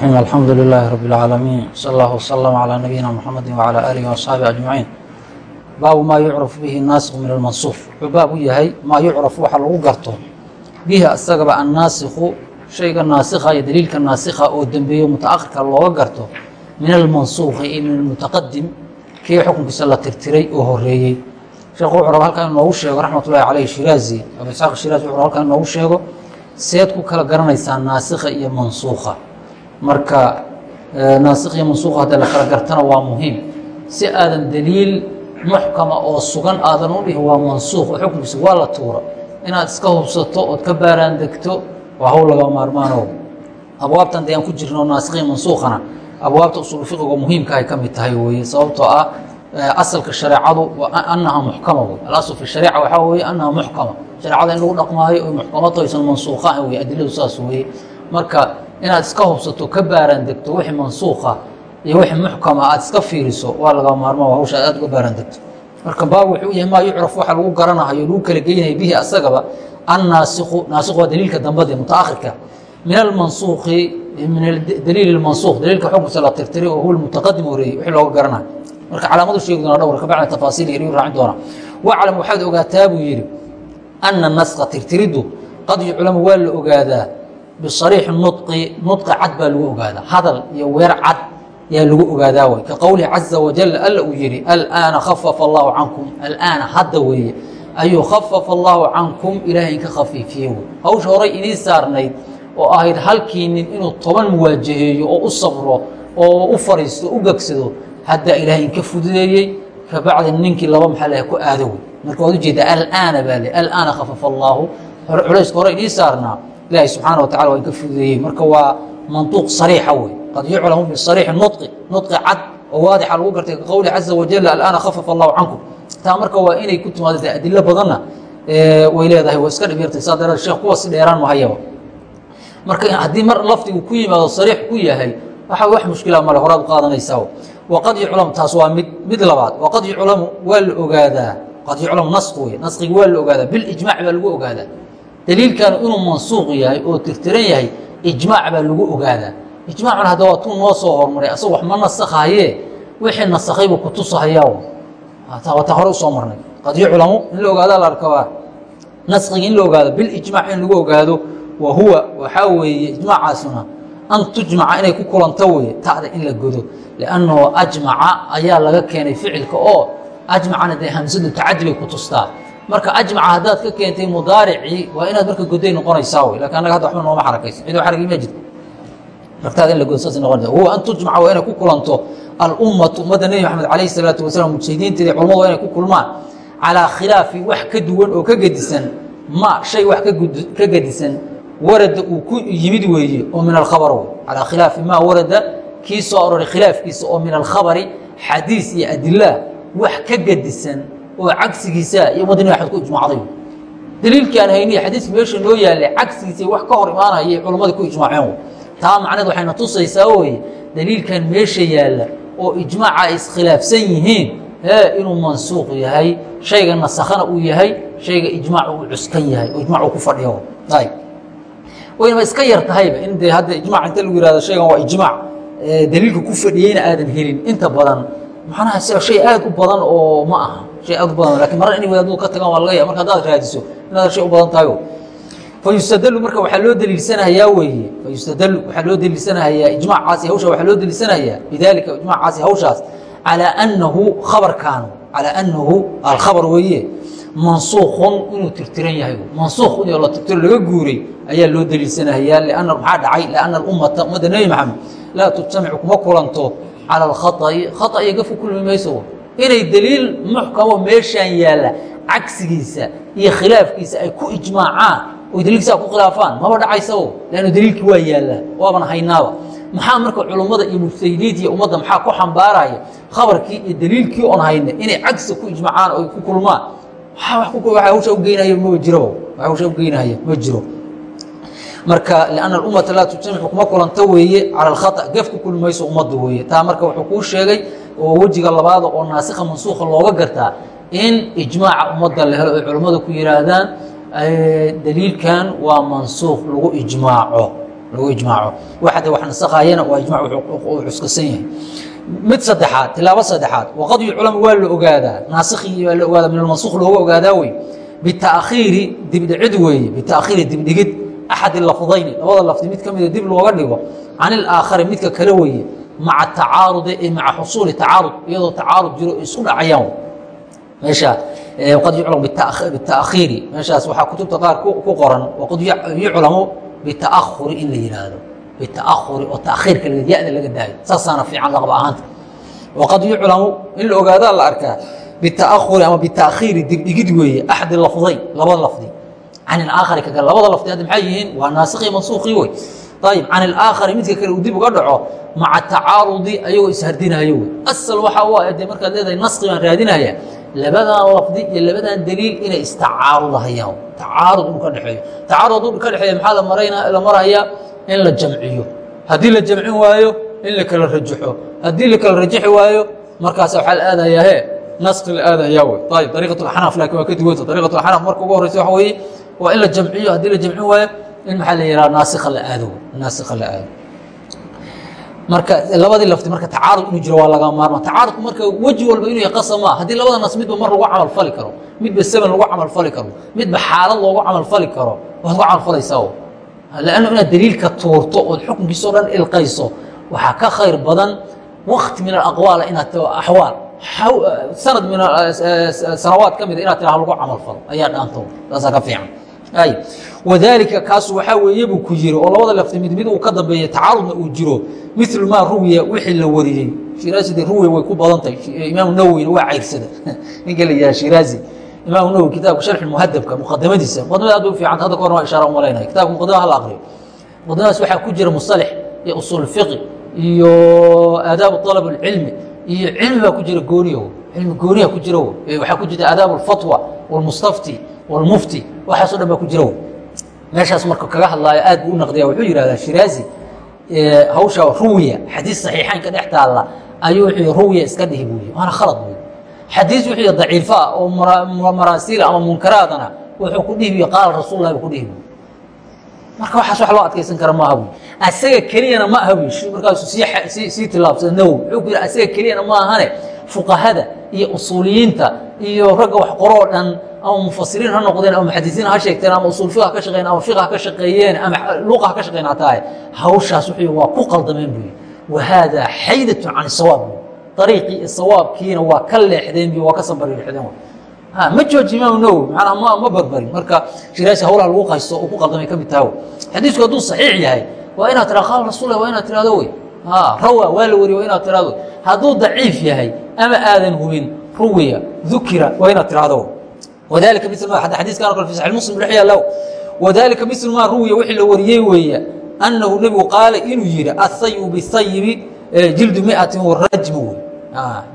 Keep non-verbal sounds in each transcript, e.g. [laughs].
alxamdu lilaahi rabi اlcaalamiin sal allah wslama calaa nabiyina mxamedi wcalaa aalihi waasxaabihi ajmaciin baabu maa yucrafu bihi naasiku min almansuuf wuxuu baab u yahay maa yucrafu waxa lagu garto bihi asagaba annaasikhu shayga naasikha iyo daliilka naasikha oo dembeeyo mutaakhirka looga garto min almansuukhi iyo min almutaqadim kii xukunkiisa la tirtiray oo horeeyey sheekhu wuxuu raba halkan inoogu sheego raxmat ullahi caleyh shiraazi abu isxaaq shiraazi wuxuu raba halkan inoogu sheego seed ku kala garanaysaa naasikha iyo mansuukha marka naasikh iyo mansuukha haddii la kala gartana waa muhiim. Si aadan daliil muxkama oo sugan aadan u dhihi waa mansuukh oo xukunkiisa waa la tuura inaad iska hubsato ood ka baaraan waa hawl laga maarmaano abwaabtan dee aan ku jirno naasikh iyo mansuukhana abwaabta usuul fiqiga muhiimka ay ka mid tahay weeye sababtoo ah asalka shareecadu anaha muxkama wey alasl fi shariica waxaa weeye anaha muxkama. Shareecada in lagu dhaqmaayo oy muxkamato aysan mansuukha ahan wey adiladu saas weeye. Marka inaad iska hubsato ka baaraan wixii mansuukha iyo wixii muxkama aad iska fiiriso waa laga maarmaa hawsha aad uga baaraan marka baab wuxuu yahay maa yucraf waxa lagu garanahayo lagu kala geynaya bihi asagaba annaasikhu naasikhu waa daliilka dambade mutaakhirka. Min almansuukhi min daliil mansuukh daliilka xukunkiisa la tirtiray oo huwa mutaqadim horeeyey wixii looga garanayo. Marka calaamadu sheegi doona dhowr kabacna tafaasiil yar raacin doona waclam waxaad ogaataa buu yidhi ana naska tirtiriddu qad yuclamu waa la ogaadaa bisariixi nudqi nudqi cad baa lagu ogaadaa hadal iyo weer cad yaa lagu ogaadaa way ka qowlihi wajal alla uu yidhi alaana khafafa allahu cankum alaana hadda weeye ayuu khafafa allahu cankum ilaahay inka khafiifiye wey hawsha horay inii saarnayd oo ahayd halkii nin inuu toban muwaajaheeyo oo u sabro oo u fariisto u gegsado hadda ilaahay inka fududeeyey kabacdi ninkii laba maxaa laha ku aado wey marka waad u jeedaa alaana baa le alaana khafafa allaahu culayska hore inii saarnaa ilaahay subxaana wa tacala waa inka fududeeyey. Marka waa mantuuq sariixa wey qad yuclamu bisariixi nudqi nudqi cad oo waadixa lagu gartay ka caza wajal alaana khafafa allahu cankum. Taa marka waa inay ku timaado de adilo badanna way leedahay waa iska dhib saa dareed sheekh kuwa si dheeraan mahayaba marka haddii mar lafdigu ku yimaado sariix ku yahay waxa wax mushkila male horaad u qaadanaysaa waqad yuclamu taas waa mid mid labaad. Waqad yuclamu waa la ogaadaa. Qad yuclamu nasq wey nasqiga waa la ogaadaa. Bilijmaac baa lagu ogaadaa daliilkan inuu mansuuq yahay oo tirtiran yahay ijmaac baa lagu ogaadaa ijmaacuna hadda tuu noo soo hormaray asaga wax ma nasakhaye wixii nasakhay buu kutusahayaa ta hore u soo marnay. Qad yuclamu in la ogaadaa la arkabaa nasqiga in la ogaado bilijmaac in lagu ogaado wa huwa waxaa weeye ijmaacaasuna an tujmaca inay ku kulanto weye ta'da in la godo. Liannahu ajmaca ayaa laga keenay ficilka oo ajmacana dee hamsadu tacadi bay ku tustaa marka ajmaca haddaad ka keentay mudaaricii waa inaad marka goday noqonaysaa wey laakiin annaga hadda waxba nooma xarakaysa cidoo xaragi ma jirto ragtaada in la godo saas noqonaysa huwa an tujmaca waa inay ku kulanto alummatu ummadda nebi maxamed calayhi salaatu wasalaam mujtahidiinteeda culamadu waa inay ku kulmaan calaa khilaafi wax ka duwan oo ka gedisan ma shay wax ka gedisan warada uu ku yimid weeye oo min alkhabar wey calaa khilaafi maa warada kii soo aroray khilaafkiisa oo min alkhabari xadiis iyo adila wax ka gedisan oo cagsigiisa iyo nebi maxamed ku ijmaacday. Daliilkii aan hayniy xadiiska meesha noo yaallay cagsigiisa wax ka hor imaanayay culammadii ku ijmaaceen. Taa macneed waxayna tusaysaa weye daliilkan meesha yaalla oo ijmaaca ay iskhilaafsan yihiin inuu mansuuq yahay shayga nasakhana uu yahay shayga ijmaac uu cuskan yahay oo ijmac uu ku fadhiyo. Waynaba iska yar tahayba in dee hadda ijmac inta lagu yihahdo shaygan waa ijmaac daliilka ku fadhiyeyna aadan helin inta badan. Macnaha shay aad u badan oo ma aha shay aad u badan laakiin marna inay wadaadadu ka tagaan waa laga ya marka haddaad raadiso inaad shay u badan tahay fayustadlu marka waxaa loo daliilsanahayaa weeye fayustadlu waxaa loo daliilsanahayaa ijmaacaasi hawsha waxaa loo daliilsanahayaa bidalika ijmaacaasi hawshaas calaa annahu khabarkaanu calaa annahu alkhabar weeye mansuukhun inuu tirtiran yahay. Mansuukh in la tirtiro laga guuray ayaa loo daliilsanahayaa lianna maxaa dhacay? Lianna alummata ummadda nebi maxamed laa tujtamicu kuma kulanto cala alkhaطa'i khata iyo gafku kulmi mayso inay daliil muxkamo meeshaan yaalla cagsigiisa iyo khilaafkiisa ay ku ijmaacaan oy daliilkiisa ku khilaafaan maba dhacaysabo lannu daliilkii waa yaallaa waaban haynaaba. Maxaa marka culummada iyo mujtahidiinta iyo ummadda maxaa ku xambaaraya khabarkii iyo daliilkii oon hayna inay cagsi ku ijmaacaan oo ku kulmaan. Hawsha ugeynaya ma jiro. Hawsha ugeynaya ma jiro. Marka lianna alummata laa tujtamicu kuma kulanto weeye cala alkhata gaf ku kulmi mayso ummadda weeye. Taa marka wuxuu kuu sheegay oo wejiga labaada oo naasikha mansuukha looga gartaa in ijmaaca ummadda la helo ay culummada ku yihaahdaan daliilkan waa mansuuq lagu ijmaaco lagu ijmaaco. Waxa de wax nasakhaayana waa ijmac uu cuskasan yahay. Mid saddexaad tilaabo saddexaad waqad yuclamu waa la ogaadaa naasikii waa la ogaadaa min almansuuq looga ogaadaa wey bita'khiiri dibdhicid weeye bita'khiiri dibdhigid axadi lafdayni labada lafdi mid ka mida dib looga dhigo can ilaakhari midka kale weeye maca tacaarudi ee maca xusuuli tacaarud iyadoo tacaarud jiro isku dhacayaan. Meesha qad yuclamu bita'khiiri meeshaas waxaa kutubta qaar ku qoran waqad yuclamu bita'ahuri in la yihaahdo bita'ahuri oo ta'khiirka ya-da laga daayo. Saasaana fiican laqab ahaanta. Waqad yuclamu in la ogaadaa la arkaa bita'ahuri ama bita'khiiri dibdhigid weeye axadi lafdayn labada lafdi. Can ilaakhari ka kale labada lafdi hadda maxay yihiin? Waa naasikii mansuuqii wey ayib can ilaakhari midka kale uu dib uga dhaco maca tacaarudi ayagoo ishardinayo wey asal waxa u ah dee markaad leedahay naski baan raadinaya labadan lafdi iyo labadan daliil inay istacaarudahayaan tacaarud inuu ka dhexeeyo tacaarud u ka dhexeeya maxaa la maraya in la jamciyo haddii la jamcin waayo in la kala rajaxo haddii la kala rajaxi waayo markaas waxaa la aadayaa he naski la aadayaa wey ayib dariiqat اlaxnaaf laakin waa ka duwanta dariiqat اlaxnaaf marka ugu horeysa waxa weeye waa in la jamciyo haddii la jamcin waayo in maxaa la yihah naasikha la aado naasikha la aado. Marka labadii lafti marka tacaarud inuu jiro waa laga maarma. Tacaarudku marka weji walba inuu yahay qasam maa haddii labada nas midba mar lagu camal fali karo midba seven lagu camal fali karo midba xaalad loogu camal fali karo waad ku camal falaysaa lanno inaad daliilka tuurto ood xukunkiisao dhan ilqayso waxaa ka khayr badan wakti min alaqwaala inaad axwaal sanad min sanawaad ka mida inaad tiraha lagu camal falo. Ayaa dhaanto taasaa ka fiican wadaalika kaasu waxaa weeye buu ku yiri oo labada lafti mid mid uu ka dambeeya tacaarudna uu jiro milu maa ruwiya wixii la wariyey shiraaside ruwiya way ku badantahay imaamu nawowina waa cayrsada [laughs] ninka la yidhaha shiraazi imaamu nawowi kitaabka sharxi muhadabka muqadamadiisa muqadamada aad bay u fiicanta hadda ka horna waa ishaara umalaynaya kitabka muqadamada hala aqriyo muqadamadaas waxaa ku jira musalax iyo usuul fiqi iyo aadaabu طalab اlcilmi iyo cilmi baa ku jira gooniyo cilmi gooniya ku jira waxaa ku jirta aadaab اlfatwa wاlmustafti wاlmufti waxaaso dhan baa ku jira meeshaas marka kaga hadlaayo aad buu u naqdiya wuxuu yihahdaa shiraazi hawsha ruwiya xadiis saxiixaynka dhex taalla ayuu wuxuu ruwiya iska dhihi buu yi waana khalad buy xadiis wuxuu daciifo ah oo maraasiila ama munkaraadana wuxuu ku dhihi qaala rasuul lah buu ku dhihi buy marka waxaas wax loo adkaysan kara maaha buy asaga keliyana ma aha buy markaasu sii sii tilaabsada nawowi wuxuu ku yidhi. Asaga keliyana ma ahane fuqahada iyo usuuliyiinta iyo ragga wax qoroo dhan ama mufasiriin ha noqdeen ama muxadisiin ha sheegteen ama usul fiq ha ka shaqeyen ama fiq ha ka shaqeeyeen ama luqa ha ka shaqeyn hataa hawshaas wuxuu waa ku qaldameen buy wahaadaa xaydatu can sawaab. Ariiqii iyo sawaabkiina waa ka leexdeen waa ka sambariirxdeen ma jooji imaam nawowi manaa ma barbarin marka shiraasi hawlaha lagu qaysto uu ku qaldamay ka mid taha xadiisku hadduu saxiix yahay waa inaad tira qaala rasuul waa inaad tirahdo wey. Rawa waa la wariye waa inaad tirahdo hadduu daciif yahay ama aadan hubin ruwiya dukira waa inaad tirahdo wadalika mil ma xadiiskan o kale fi saxi muslim dhex yaalla wadalika mil maa ruwiya wixii la wariyey weeye annahu nebigu qaala inuu yidhi asayu bisayibi jildu miatin warajmu wey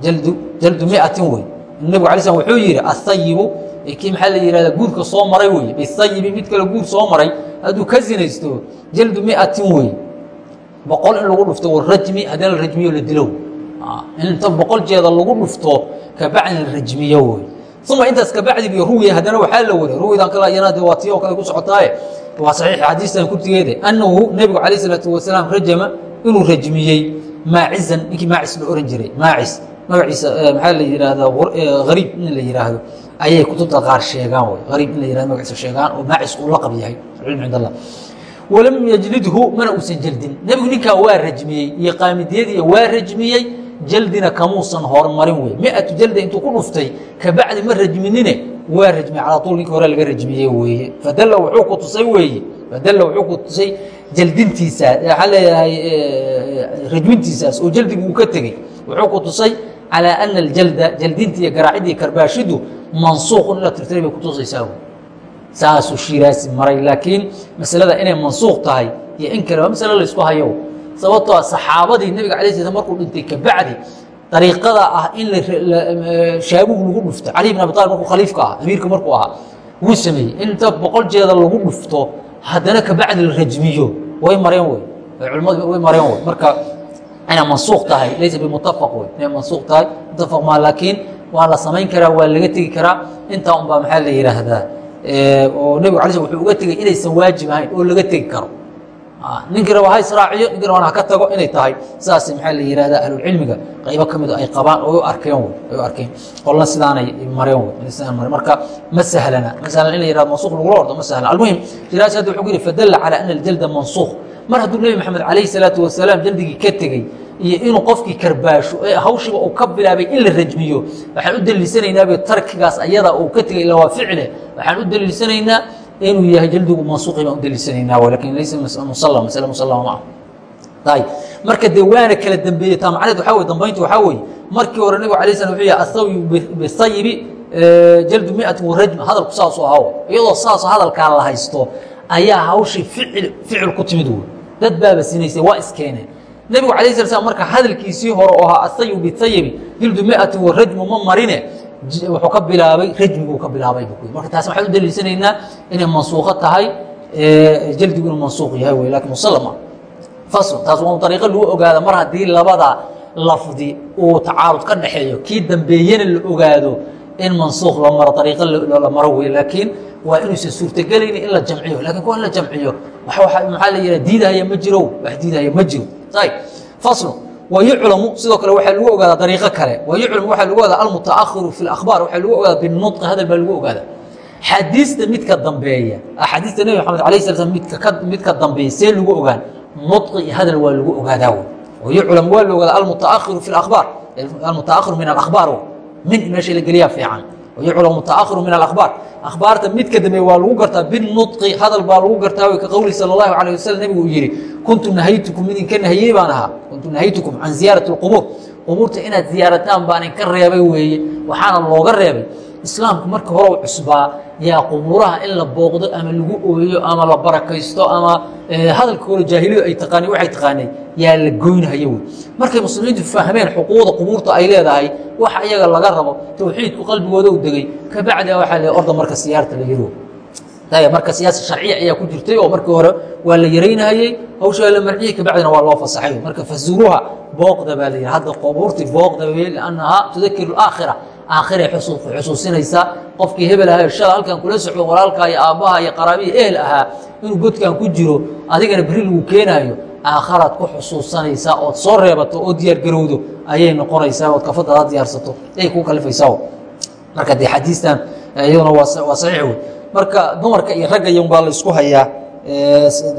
jaldu jaldu miatin wey nebigu alay slam wuxuu yidhi asayibu kii maxaa la yihahda guurka soo maray wey bisayibi mid kale guur soo maray hadduu ka sinaysto jaldu miatin wey boqol in lagu dhufto warajmi haddana la rajmiyo la dilo inta boqol jeeda lagu dhufto kabacdin la rajmiyo wey. Uma intaas kabacdi bi ruwiya haddana waxaa la wariy ruwidan kale iyana de waa tii oo kale ku socotaaye waa saxiix xadiistan kurtigeede annahu nebigu calayh isalaatu wasalaam rajama inuu rajmiyey maacizan. Ninkii maacis la ohan jiray. Maacis magaciisa maxaa la yihahdaa hariib in la yihaahdo ayay kutubta qaar sheegaan wey. Hariib in la yihahdo magaciisa sheegaan oo maacis uu laqab yahay. Cilm cind allah walam yajlidhu mana uusan jeldin nebigu ninkaa waa rajmiyey. Iyo qaamidiyadiiya waa rajmiyey jaldina kamuusan hormarin wey miatu jalda intuu ku dhuftay kabacdi ma rajminine waa rajmiyey calaa tuul ninka hore laga rajmiyey weeye. Fadalla wuxuu ku tusay weeye fadalla wuxuu ku tusay jaldintiisa waxaa leeyahay rajmintiisaas oo jaldigu uu ka tegey. Wuxuu ku tusay calaa ana aljalda jaldinta iyo garaacidii karbaashidu mansuuqun in tirtiray bay kutusaysaa saasuu shiraasi maray laakiin masalada inay mansuuq tahay iyo in kale waa masale laysku hayo sababtoo saxaabadii nebiga alay slam markuu dhintay kabacdi dariiqada ah in shaabuhu lagu dhufto cali bin abi markuu khaliifka ah amiirka markuu ahaa wuu sameeyey. Inta boqol jeeda lagu dhufto haddana kabacdi la rajmiyo. Way mareen wey culimmadu way mareen wey marka inay mansuuq tahay laysa bimutafaq wey inay mansuuq tahay mutafaq maa laakiin waa la samayn karaa waa laga tegi karaa. Intaa un baa maxaa la yidhaahdaa? Oo nebigu ala sl wuxuu uga tegey inaysan waajib ahayn oo laga tegi karo ninkii raba ha israaciyo ninkii rabana ha ka tago inay tahay. Sidaas maxaa la yihahdaa ahlulcilmiga qaybo ka mid ay qabaan oo arkeen ay arkeen. Qolna sidaanay mareen sidaan mareen. Marka ma sahlana ma sahlan in la yihahdo mansuuq lagula ordo ma sahlan almuhim jiraasi hadda wuxuu ku yidhi fadalla calaa ana aljalda mansuuq mar hadduu nebi maxamed calayhi salaatu wasalaam jaldigii ka tegey iyo inuu qofkii karbaasho ee hawshiba uu ka bilaabay in la rajmiyo waxaan u daliilsanaynaaba tarkigaas ayada uu ka tegay ila waa ficile. Waxaan u daliilsanaynaa inuu yahay jaldigu mansuuqi baan u daliilsanaynaa laakiin laysa musala masale musallama ma ah ayb marka dee waana kala dambeeyey taa macneed waxaa wey dambayntu waxaa weeye markii hore nabigu alay slam wuxuu yahay asawi bisayibi jaldu miati warajm hadalku saasuu ahaa iyadoo saasoo hadalkaa la haysto ayaa hawshii ficil ficil ku timid wey dad baaba sinaysay waa iskeeneen nebigu alay sla slam marka hadalkiisii hore oo ahaa asayibu bisayibi jildu miati warajmu ma marine wuxuu ka bilaabay rajmiguu ka bilaabay marka taas waxaan u daliilsanaynaa inay mansuuqo tahay jaldigu inuu mansuuq yahay wey laakiin musalama fasl taas waa ariiqo lagu ogaada mar haddii labada lafdi uu tacaarud ka dhaxeeyo kii dambeeyena la ogaado in mansuuq la maro ariiqo la maro wey laakiin waa inuusan suurtagelayni in la jamciyo. Lakin kuwa in la jamciyo maxaa la yiha diidahaya ma jiro wax diidahaya ma jiro ayb faslu wayuclamu sidoo kale waxaa lagu ogaadaa dariiqo kale wayuclamu waxaa lagu ogaadaa almutaakhiru fi اlakhbaar waxaa lagu ogaadaa binudqi hadal baa lagu ogaadaa xadiista midka dambeeya axaadiista nebi maxamed alay sla slam midka dambeeya see lagu ogaan nudqi iyo waa lagu ogaadaa wey wayuclam waa la ogaadaa almutaakhiru fi اlakhbaar almutaakhiru min alakhbaar min meesha la geliyaa fiican wayuclam mutaakhiru min alakhbaar akhbaarta midka dambeeya waa lagu gartaa binudqi hadal baa lagu gartaa ka qowli sala اllahu alayh wasalam nebigu uu yihi kuntu nahaytukum idinka nahiyey baan ahaa kuntu nahaytukum can ziyaarati اlqubuur qubuurta inaad ziyaarataan baan idinka reebay weeye waxaana looga reebay islaamku marka hore u cusbaa yaa qubuuraha in la booqdo ama lagu ooyo ama la barakaysto ama hadalka hore jaahiliyadu ay taqaaneen waxay taqaaneen yaa la goynhayo wey. Markay muslimiintu fahmeen xuquuqda qubuurta ay leedahay waxa iyaga laga rabo tawxiidku qalbigooda u degay kabacdia waxaa le orda marka siyaarta la yiro marka siyaasa sharciya ayaa ku jirtay oo markii hore waa la yaraynahayey hawshaa la marciyey kabacdina waa loo fasaxay. Marka fazuruha booqda baa la yihi hadda qubuurtii booqda liannahaa tudakiru aakhira aakhiray xusuusinaysaa qofkii hebel ahaa shala halkan kula socdo walaalkaa iyo aabbaha iyo qaraabihi ehel ahaa inuu godkan ku jiro adigana beri lagu keenaayo. Aakharaad ku xusuusanaysaa ood soo reebato oo diyaargarowdo ayay noqonaysaa ood kafadaada diyaarsato. Ayay kuu kalifaysaa marka dee xadiistan iyaduna waa saxiix wey marka dumarka iyo ragga yan baa la isku hayaa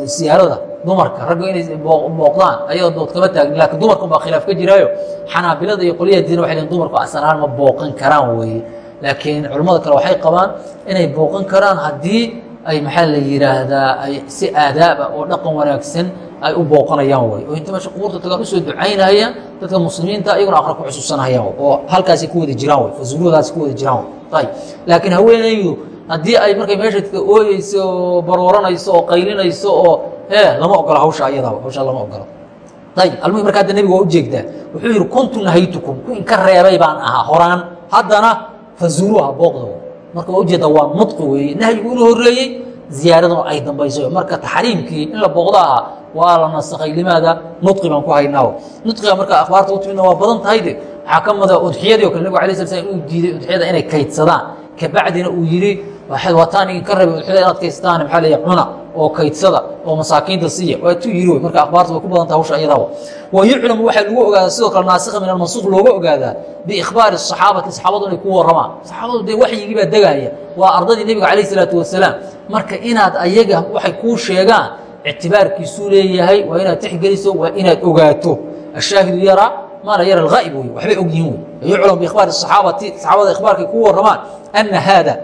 siyaarada dumarka ragga inay booqdaan ayadoo dood kama taagnin laakiin dumarkan baa khilaaf ka jiraayo. Xanaabilada iyo qolyaha diina waxay lein dumarku asalahaan ma booqan karaan weeye. Laakiin culimmada kale waxay qabaan inay booqan karaan haddii ay maxaa la yidhaahdaa ay si aadaaba oo dhaqan wanaagsan ay u booqanayaan wey oo inta meesha qubuurta tagaan u soo ducaynayaan dadka muslimiinta iyaguna aqra ku xusuusanayaan oo halkaasay ku wada jiraan wey fasuuradaasi ku wada jiraan wey ayb laakiin haweenaydu haddii ay markay meesha ooyeyso oo barooranayso oo qaylinayso oo lama ogola hawsha ayadaba hawshaa lama ogola. Ayb almuhim marka hadda nebiga waa ujeegdaa wuxuu yihi kuntu nahaytukum. Ku inka reebay baan ahaa horaan. Haddana fazuruuha booqda marka waa ujeeddaa waa nudqi weeye. Nahyigu inuu horreeyey ziyaaraduna ay dambayso marka taxriimkii in la booqdo ahaa waa la nasakhay. Limaada nudqi baan ku haynaa nudqiga marka akhbaarta u timidna waa badan tahay de. Waxaa ka mida udxiyadii o kale nabig alay sla slam inuu diiday udxiyada inay kaydsadaan kabacdina uu yihi wataan idinka rabay udxiyada inaad kaydsataan maxaa leeya cuna oo kaydsada oo masaakiinta siiya waatuu yiri wey marka akhbaarta way ku badanta hawsha iyadaaba wa yuclamu waxaa lagu ogaadaa sidoo kale naasikha min almansuuq looga ogaadaa biikhbaari saxaabati saxaabadu inay ku waramaan saxaabadu dee waxyigii baa degaya waa ardadii nebiga calayh isalaatu wasalaam. Marka inaad ayaga waxay kuu sheegaan ictibaarkiisuu leeyahay waa inaad tixgeliso waa inaad ogaato. Ashaahidu yaraa maa la yara alghaa'ib wey waxbay og yihin wey yuclamu biikhbaari saxaabati saxaabada ikhbaarkay ku waramaan ana haada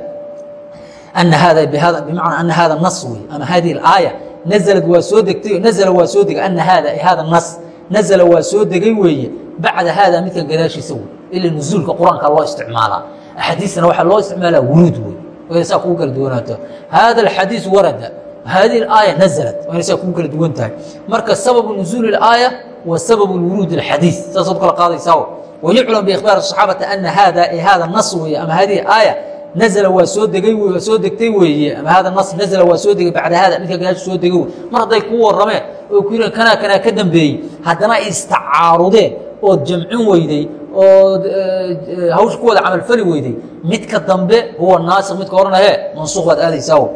أن hada bmacna أن hada nas wey ama hadihi اaayة nazlad waa soo degtay nazla waa soo degay أna hada hada nas nazla waa soo degay weeye bacda hada midkan gadaashiisa wey ila nuzuulka qur-aanka loo isticmaalaa axaadiistana waxaa loo isticmaalaa wuruud wey wayna saa kugu kala duwanaato hada اxadiiث warada hadihi اaayة nazlat wayna saa kugu kala duwan tahay marka sababu nuzuul اaayة wa sababu wuruud اxadii saasad kala qaadaysaa walculama bikhbaar صaxaabata ana haada e haada nas weeye ama haadihi aaya nazla waa soo degay waa soo degtay weeye ama haada nas nazla waa soo degay bacda haada ninka gadaashu soo degay wey mar hadday kuu warrameen oo ku yidhahn kanaa kanaa ka dambeeyey haddana ay istacaarudeen ood jamcin weyday ood eh, eh, hawsha ku wada camalfali weyday midka dambe huwa naasik midka horena hee mansuuq baad aadaysaa w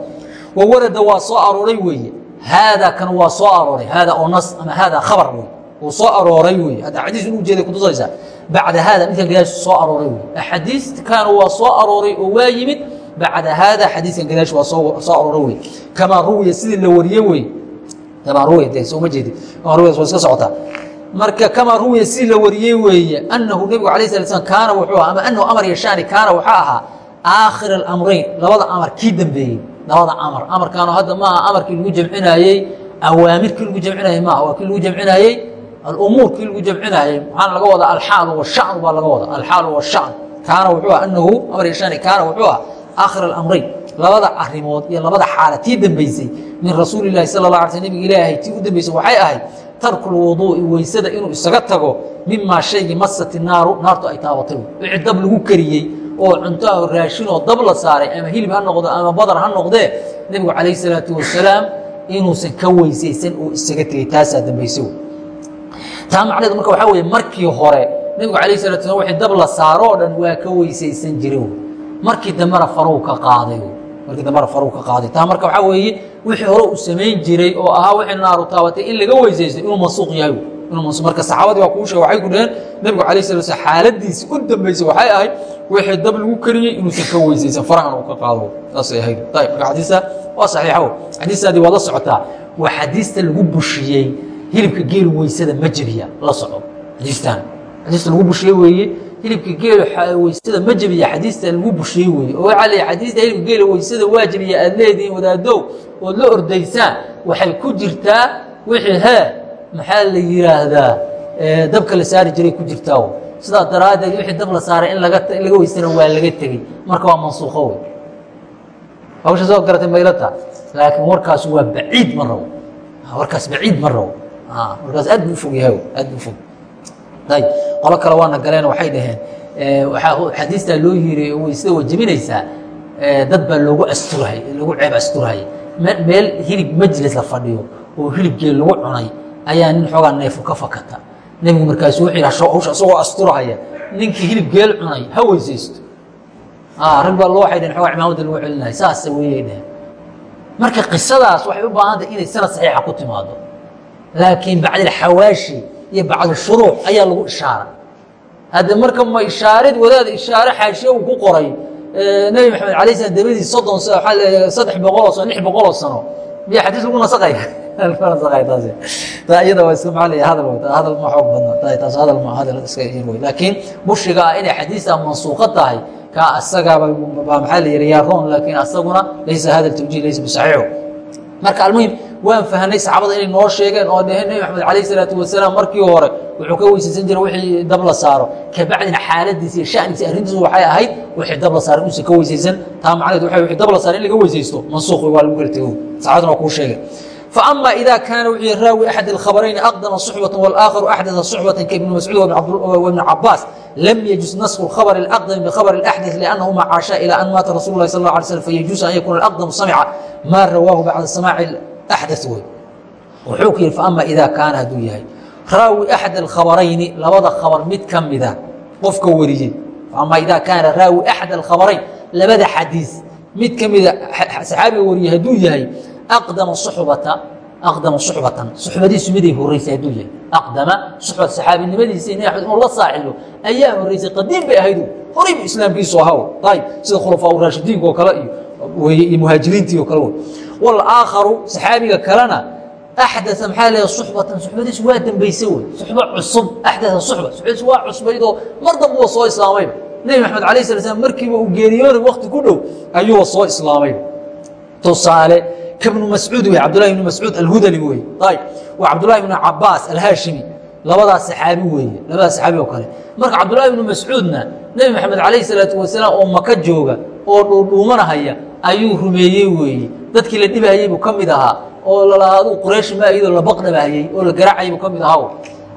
wawarada waa soo arooray weeye. Haada kan waa soo arooray haada oo nas ama haada khabar wey uu soo arooray wey hadda xadiis inuu jeeday kutusaysaa bacda haada midkan gadaashu soo arooray wey axaadiiskan waa soo arooray oo waa yimid bacda haada xadiiskan gadaashu waa soo arooray wey kamaa ruwiya sidii la wariyey wey kamaa ruwiya de soo ma jeedi kamaa waa iska socotaa marka kamaa ruwiya sidii la wariyey weeye annahu nebigu alay sala slam kaana wuxuu aha ama annahu amar yashaani kaana waxaa ahaa aakhir alamrayn labada amar kii dambeeyey. Labada amar. Amarkaano hadda maaha amarkii lagu jamcinayey awaamirkii lagu jamcinayey maaha waa kii lagu jamcinayey alumuur kii lagu jamcinayey maxaana laga wadaa? Alxaalu washacnu baa laga wadaa. Alxaalu washacn kaana wuxuu ah anahu amar yashaani kaana wuxuu ah aakhir alamrayn labada arimood iyo labada xaala tii dambeysay min rasuuli lahi sala la ala sl nabiga ilaahay tii u dambeysay waxay ahayd tarku lwuduu'i weysada inuu isaga tago mimaa shaygii masati naaru naartu ay taabatay. Wixii dab lagu kariyey oo cunto raashinoo dab la saaray ama hilib ha noqdo ama badar ha noqdee nebigu calayh salaatu wasalaam inuusan ka weysaysan oo isaga tegey taasaa dambayse taa macnaheedu marka waxaa weye markii hore nebigu calayh salatu slam wixii dab la saaro oo dhan waa ka weysaysan jire markii dambena farow ka qaaday markii dambena farow ka qaaday. Taa marka waxaa weeye wixii hore uu samayn jiray oo ahaa wixii naaru taabatay in laga weysaysto inuu mansuuq yahay. Marka saxaabadii baa kuu sheege waxay ku dhaheen nebigu calayh sala slam xaaladiisi u dambaysay waxay ahayd wixii dab lagu kariyey inuusan ka weysaysan farahan uu ka qaado. Saasay ahayd. Ayib marka xadiista waa saxiixo. Xadiistaadii waad la socotaa waa xadiista lagu bushiyey hilibka geelu weysada ma jebiya. La soco xadiistan xadiista lagu bushiyey weeye hilibka geelu weysada ma jebiya. Xadiista lagu bushiyey weeye. Oo waxaa leeyahay xadiista hilibka geela weysada waa jebiya. Aad leedihiin wadaadow ood la ordaysaan waxay ku jirtaa wixii hee maxaa la yidhaahdaa dabka la saari jiray ku jirtaa sidaa daraaddeed wixii dab la saaray in laga in laga weysana waa laga tegey. Marka waa mansuuqo wey hawsha soo garatay maylata laakiin warkaas waa baciid ma rabo warkaas baciid ma rabo warkaas aad buu ufog yahay aad buu ufog ayb qolo kale waana galeen waxay dhaheen waxaa xadiistaa loo yiri weysada waa jebinaysaa dad baa loogu asturahay lagu ceeb asturahay. Meel hilib majlis la fadhiyo oo hilibgeel lagu cunay ayaa nin xoogaa neefu ka fakata. Nebigu markaasu wuxuu yidhi hawsha isagoo asturahaya ninkii hilib geel cunay ha weysaysto. Rag baa loo waxay dhaheen xoogaa cimaamada lagu celinaya saasa weeyay dhaheen. Marka qisadaas waxay u baahan tahay inay sanad saxiixa ku timaado laakiin bacdilxawaashi iyo bacdishuruuc ayaa lagu ishaaray. Hadde marka ma ishaarid wadaad ishaare xaashiye uu ku qoray nebi maxamed alay slam dabadiis soddon saddex boqoloo sano lix boqoloo sano. Miya xadiis lagu nasaqaya [laughs] waan fahnay saxaabada inay noo sheegeen oo dheheen nebi maxamed calayh salaatu wasalaam markii hore wuxuu ka weysaysan jiray wixii dab la saaro kabacdina xaaladiisa iyo shaniisa arrintiisu waxay ahayd wixii dab la saaro inuusan ka weysaysan taa macnaheed waxa wixii dab la saaro in laga weysaysto mansuuq waa lagu kala tego saxaabaduna waa kuu sheegay فأmا إذا kاn w rاawي أحد الkخبرين أقدم صحبة والآخر أحدث صحبة كبن مسعوud وبن عabاس لم يجuز نسخ الخبر الأقدم بخبر الأحدث لأنهma cاشhا إلى أن mاaت رsuل الله صلى الله عليه وسلم فيجuز أن يkون الأقدم سمع mا rwاه baعda سماع axda wey wuxuu ku yihi faama idaa kaana hadduu yahay raawi axda alkhabarayni labada khabar mid ka mida qofka wariyey ama idaa kaana raawi axda alkhabarayn labada xadiis mid ka mida saxaabiga wariyey hadduu yahay aqdama suxbata aqdama suxbatan suxbadiisu miday horeysay hadduu yahay aqdama suxbat saxaabinimadiisa in inuu la saaxiibo ayaa horeysay qadiim bay ahaydu horay bu islaamkiisu ahaa ayb sida khulafaa urashidiinka oo kale iyo muhaajiriintii oo kale wey walaakharu saxaabiga kalena axdaa maxaa leeya suxbatan suxbadiisu waa dambaysay wey suxbo cusub axdaa suxba suxbadiisu waa cusbaydoo mar dambuba soo islaamayba nebi maxamed alayh sala slam markiiba uu geeriyoonay wakti ku dhow ayuuba soo islaamayba tusaale bnu mascuud wey cabdulahi bn mascuud alhudali wey ayb waa cabdulahi bn cabaas alhaashimi labadaas saxaabi weeye labadaas saxaabi oo kale marka cabdulahi bnu mascuudna nebi maxamed calayh salaatu wasalaam oo maka jooga oo dhuudhuumanahaya ayuu rumeeyey weeye dadkii la dhibahayey buu ka mid ahaa oo lalahaa aduu quraysh maayadoo la baqdhabahayey oo la garaacayay buu ka mid ahaa.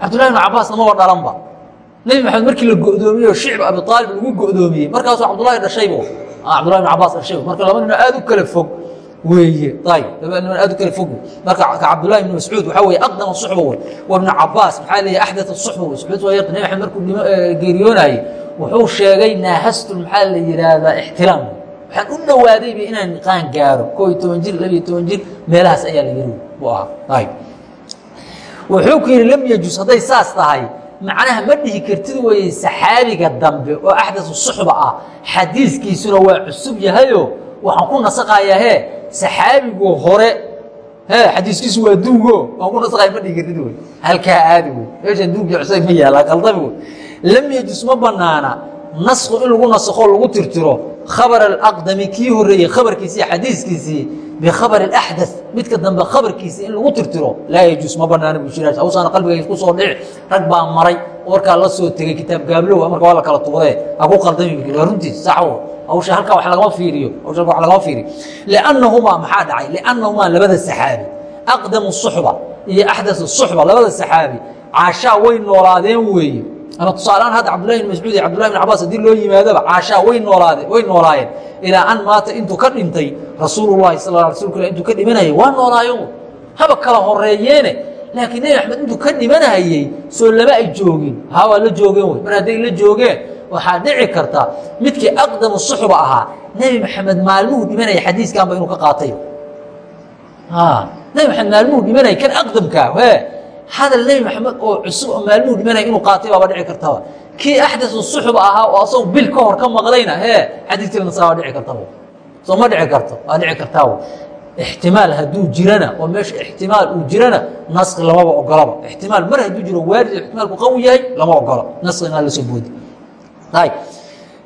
Cabdullahi bn cabaasna maba dhalanba. Nebi maxamed markii la go'doomiyey oo shicb abi aalib lagu go'doomiyey markaasuu cabdulahi dhashaybu cabdullahi bn cabaas dhashay marka laba ninoo aad u kala fog weeye ayb laba nin aad u kala fog marka cabdullahi ibn mascuud waxaa weye aqdama suxba wey wa ibnu cabaas maxaa leeyahy axdat suxba wey suxbad waa yaqin nabi maxamed markuu geeriyoonaayey wuxuu sheegay naahastu maxaa la yidhaahdaa ixtiraam. Waxaan u dhawaadayba inaan qaan gaaro. Koo iyo toban jir labiyo toban jir meelahaas ayaa la yiri buu ahaa. Wuxuu ku yidhi lam yajus hadday saas tahay macnaha ma dhihi kartid weeye saxaabiga dambe oo axdasu suxba ah xadiiskiisuna waa cusub yahayo waxaan ku nasaqayaa hee saxaabigu hore he xadiiskiisu waa duugo waan ku nasaqaya ma dhihi kartid wey halkaa aadi wey meeshaan duugii cusub ma yaalla qaldami wey lam yejus ma bannaana nasku in lagu nasakho lagu tirtiro. Khabar alaqdami kii horreeyey khabarkiisii xadiiskiisii bikhabari اlaxda midka dambe khabarkiisii in lagu tirtiro. Laa yejus ma bannaana bushiraas hawsaana qalbigayga ku dhici. Rag baa maray. Warkaa la soo tegey kitaab gaablowa marka waa la kala tuuree. Ha ku qaldami waa runtiis saxwo hawsha halkaa wax lagama fiiriyo. Hawsha wax lagama fiiriyo. Liannahumaa maxaa dhacay? Liannahumaa labada saxaabi. Aqdamu suxba iyo axdasu suxba labada saxaabi. Caashaa way noolaadeen weeye ama tusaaleaan hadda cabdullahi bn mascuud iyo cabdullahi bn cabaas haddii loo yimaadaba caashaa way noolaade way noolaayeen. Ilaa an maata intuu ka dhintay rasuululahi sal rasulka intuu ka dhimanayay waa noolaayo. Haba kala horeeyeene laakiin nebi axmed intuu ka dhimanahayey soo lama ay joogin ha waa la joogeen wey mar hadday la joogeen waxaa dhici karta midkii aqdamu suxba ahaa nebi maxamed maalmuhu dhimanaya xadiiskanba inuu ka qaatay nebi maxamed maalmuhu dhimanaya kan aqdamkaa hadal nebi maxamed oo cusub oo maalmuhu dhimanaya inuu qaatay baaba dhici kartaba kii axdasu suxba ahaa oo asagu bil ka hor ka maqlayna hee xadiiskiilanasa waa dhici kartaba soo ma dhici karto waa dhici kartaa ixtimaal hadduu jirana oo meesha ixtimaal uu jirana naski lamaba ogolaba ixtimaal mar hadduu jiro waarid ixtimaalku qawi yahay lama ogolo naski inaa la soo boodi ayb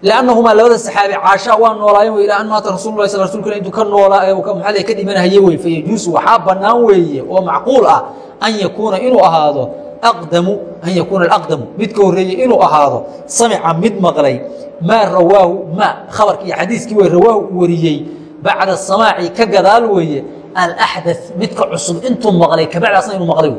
lannahumaa labada saxaabi caashaa waa noolaayeen ilaa an maata rasul sl rsulka intuu ka noolaa maxaa ka dhimanahaye wey fayajuusu waxaa bannaan weeye oo macquul ah an yakuuna inuu ahaado aqdamu an yakuuna aqdamu midka horreeyey inuu ahaado samica mid maqlay maa rawaahu ma khabarki iyo xadiiskii wey rawaahu wariyey bacda samaaci ka gadaal weeye alaxda midka cusub intuu maqlay kabacdi asna inuu maqlay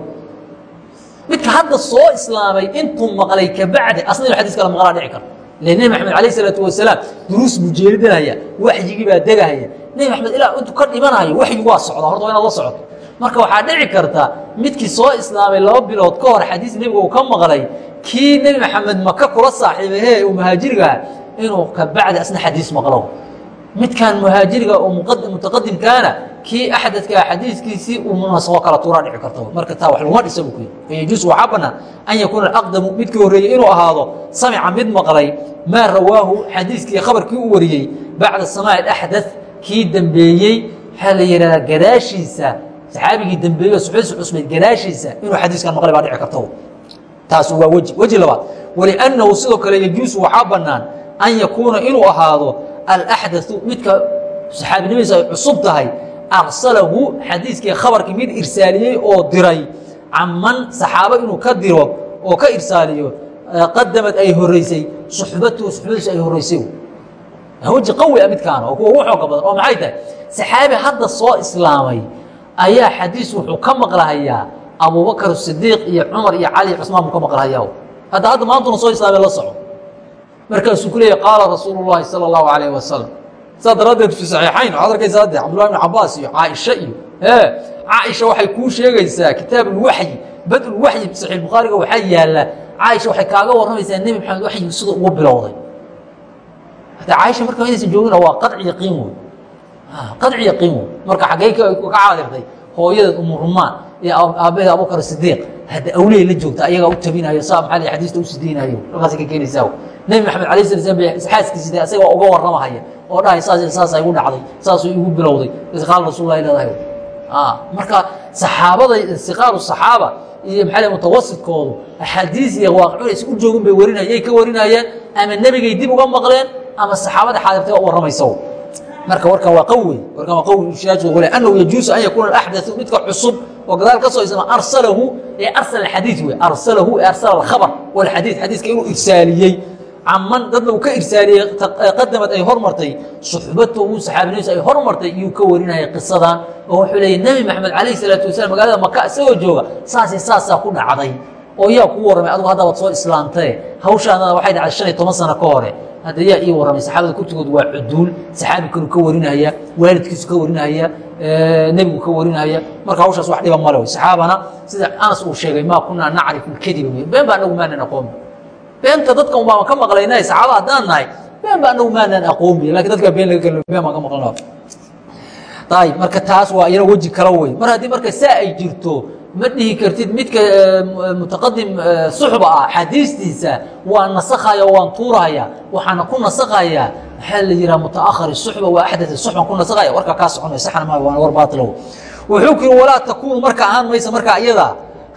midka hadda soo islaamay intuu maqlay kabacdi asna inu xadiis kala maqlaa dhici karto nebi maxamed alayh isalaatu wasalaam duruus buu jeedinaya waxyigii baa degahaya. Nebi maxamed ilaa intuu ka dhimanayo waxyigu waa socdaa horta waa inaad la socoto marka waxaa dhici karta midkii soo islaamay laba bilood ka hor xadiis nebiga uu ka maqlay kii nebi maxamed maka kula saaxiibay he uu muhaajirigaha inuu kabacdi asna xadiis maqlo. Midkan muhaajiriga oo mutaqadimkaana kii axdadkaa xadiiskiisii uu munasabo kala tuuraa dhici karta marka taa wax laguma dhisa bu ku fayajuusu waxaa bannaan an yakuuna aqdamu midkii horreeyey inuu ahaado samica mid maqlay maa rawaahu xadiiskii khabarkii u wariyey bacda samaaci axdaث kii dembeeyey waxaa la yidhahdaa gadaashiisa saxaabigii dembeeyo suxuusi cusbeyd gadaashiisa inuu xadiiskan maqlay baa dhici karta taas waa weji weji labaad. Waliannahu sidoo kale yajuusu waxaa bannaan an yakuuna inuu ahaado alaxdau midka saxaabinimadiisa ay cusub tahay arsalahu xadiiskii khabarkii mid irsaaliyey oo diray caman saxaabo inuu ka diro oo ka irsaaliyo qadamad ay horeysay suxbatuhu suxbadiisu ay horeysay weji qawi a midkaana oo kuwa ugu xooga badan oo maxay tahay saxaabi hadda soo islaamay ayaa xadiis wuxuu ka maqlahayaa abubakr sidiiq iyo cumar iyo cali cusmaan buu ka maqlahayaa hadda hadda maantuna soo islaamay la soco markaasuu ku leeyahy qaala rasuulu llahi sala allahu alayh wasalam saas daraaddeed fi saxiixayn waxaad arkaysaa hadde cabdullahi bn cabaas iyo caaisha iyo ee caaisha waxay kuu sheegaysaa kitaab ulwaxyi badulwaxyi saxiix bukhaariga waxaa yaalla. Caaisha waxay kaaga warramaysaa nebi maxamed waxyigu sida ugu bilowday. Hadda caaisha marka inaysan joogina waa qadci yaqiin wey qadci yaqiin wey marka xaggey ka caadirtay hooyadeed umu rumaan iyo aabbaheed abubakar sidiiq hadda awley la joogta ayagaa u tabinayo saa maxaa la xadiista u sideynayo halkaasay ka keenaysaa nebi maxamed alay sala slam xaaskiisida asaga uga warramahaya oo dhahay saas saasa igu dhacday saasuu igu bilowday qaal rasullahi leedahay marka saxaabada siqaaru saxaaba iyo maxaa mutawasidkoodu axaadiis iyo waaqicun aysan u joogin bay warinaya yay ka warinayeen ama nebigay dib uga maqleen ama saxaabada xaadirtay u warramaysa marka warkan waa qawi warkan waa qawi shiraaj wale annahu yajuusu an yakuuna alaxdathu midka cusub oo gadaal ka soo isma arsalahu ee arsala alxadiid wey arsalahu ee arsala alkhabar walxadiid xadiiska inuu irsaaliyey caman dadna uu ka irsaaliyey qadamad ay hormartay suxbatahu saxaabinadiisu ay hormartay iyuu ka warinaya qisadan oo wuxuu leeyay nebi maxamed calayh salaatu wasalam magaalada maka isagoo jooga saasay saasaa ku dhacday oo yaa kuu warramay adigu haddabaad soo islaamtee hawshaanada waxay dhacday shan iyo toban sano ka hore hadda yaa ii warramay saxaabada kurtigood waa cuduul saxaabi kalu ka warinaya waalidkiisu ka warinaya nebigu ka warinaya marka hawshaas wax dhiba male saxaabana sida anas uu sheegay maa kunaa nacrifu lkadiba. Wey been baa anagu maanan aqoon beenta dadka un baan ka maqlayna saxaaba haddaan nahay. Been ba anagu maanaan aqoonbi laakiin dadkaa been laga gel been baan ka maqlan ayib marka taas waa iyana weji kala wey mar haddii marka saa ay jirto ma dhihi kartid midka mutaqadim suxba ah xadiistiisa waa nasakhaya waan tuuraya waxaana ku nasakhaya maxaa la yihaha mutaahari suxba waa axdat suxban ku nasakhaya warka kaa soconay saxna maayo waana war baatilow. Wuxuu ku yiri walaa takuunu marka ahaan mayso marka iyada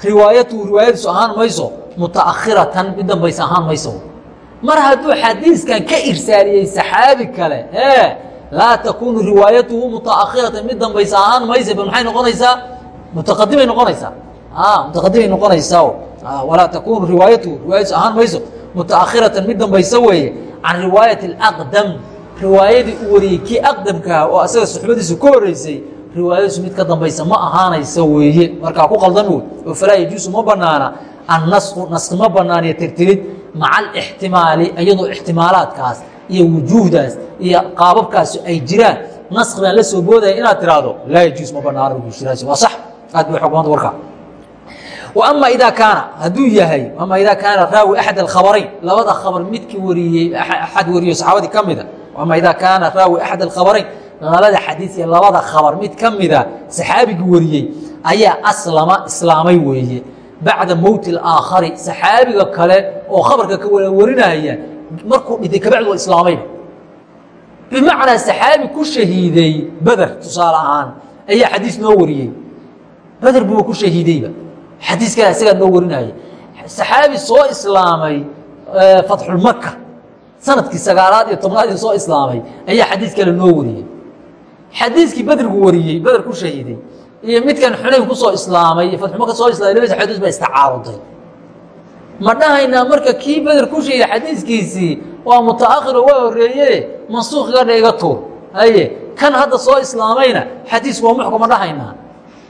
riwaayatu riwaayadiisu ahaan mayso mutaakhiratan mid dambaysa ahaan mayso. Mar hadduu xadiiskan ka irsaaliyey saxaabi kale e laa takuunu riwaayatuhu mutaakhiratan mid dambaysa ahaan maysa ba maxay noqonaysaa? Mutaqadimay noqonaysaa. Mutaqadimay noqonaysaa walaa takuunu riwaayatuhu riwaayadiisu ahaan mayso. Mutaakhiratan mid dambaysa weeye can riwaayati اaqdam riwaayadii uu wariyey kii aqdamkaah oo asaga suxbadiisu ka horeysay riwaayadiisu mid ka dambaysa ma ahaanaysa weeye. Markaa ku qaldan wey oo falaa yajuusu ma banaana annasku naski ma banaaniyo tirtirid maca alixtimaali iyadoo ixtimaalaadkaas iyo wujuuhdaas iyo qaababkaasi ay jiraan baan la soo boodaya inaad tiraahdo laa yajuus ma banaana waa sax aad bay xogmanta warka ama idaa kaana hadduu yahay ama idaa kaana raawi axad alkhabarayn labada khabar midkii wariyey axad wariyo saxaabadii ka mida ama idaa kaana raawi axad alkhabarayn labada xadiis iyo labada khabar mid ka mida saxaabigii wariyey ayaa aslama islaamay weeye bacda mowti اlaakhari saxaabiga kale oo khabarka ka warinaya markuu dhintay kabacdi waa islaamayba bimacnaa saxaabi ku shahiiday beder tusaale ahaan ayaa xadiis noo wariyey. Beder buuba ku shahiideyba xadiis kale isagaa noo warinaya. Saxaabi soo islaamay fatxulmaka sannadkii sagaalaad iyo tobnaad soo islaamay ayaa xadiis kale noo wariyey. Xadiiskii bedrigu wariyey beder ku shahiiday iyo midkan xunayn ku soo islaamay iyo fatxumaka soo islamay labadiis xadiis ba istacaaruday ma dhahaynaa marka kii beder ku shahiiday xadiiskiisii waa mutaakhiro waa horeeye mansuukiga dhaiga tuur haye kan hadda soo islaamayna xadiis waa muxka ma dhahaynaa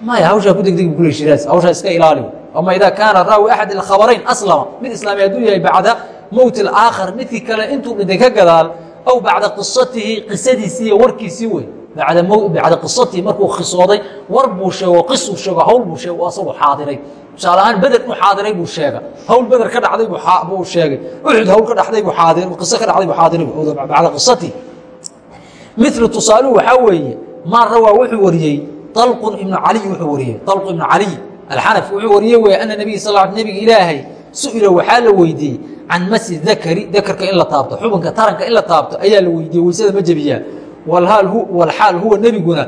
maya hawshaa ku degdeg bu kule shiraas hawshaa iska ilaali. Ama idaa kaana raawi axad ilkhabarayn aslama mid islaamay hadduu yahay bacda mowt alaakhar midkii kale intuu dhintay ka gadaal aw bacda qisatihi qisadiisii iyo warkiisii wey bacda qisatihi markuu khisooday war buu sheego qisuu sheego hawl buu sheego asagoo xaadiray tusaale ahaan beder u xaadiray buu sheega hawl beder ka dhacday buu sheegay uxud hawl ka dhacday buu xaadir qiso ka dhacday buu xaadiray bacda qisatihi milu tusaaluhu waxaa weeye maa rawaa wuxuu wariyey طلق iبن عalي wuxuu wariyey طلق iبن عalي الxنفي wuxuu wariyey wey أن نبي sل نبga ilaahay suئila waxaa la weydiiyey can masi dakri dakrka in la taabto xubinka taranka in la taabto ayaa la weydiiyey weysada ma jebiyaa wlxaal huwa nebiguna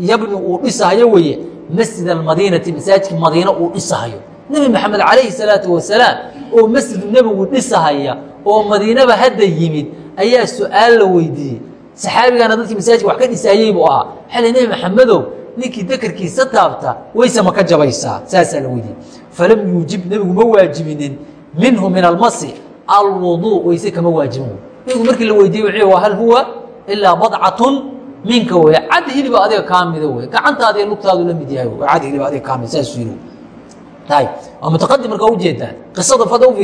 yabnu uu dhisahayo weye masjid almadiinati masaajidka madiine uu dhisahayo. Nebi maxamed calayhi salaatu wasalaam oo masjidu nebigu dhisahaya oo madiinaba hadda yimid ayaa su'aal la weydiiyey. Saxaabigana dadkii masaajidka wax ka dhisahayey buu ahaa. Xali nebi maxamedow ninkii dekerkiisa taabta wayse ma ka jabaysaa? Saasaa la weydiiyey. Falam yuujib nebigu ma waajibinin minhu min almasi alwuduu wayse kama waajibin. Nebigu markii la weydiiyey hal huwa ilaa badcatun minka wey cad hiliba adiga kaa mida wey gacantaadi lugtaadu la mid yahay cad hiliba adiga kaa saasuu yiri tahay waa mutaqadim markaa ujeedaan qisada fada u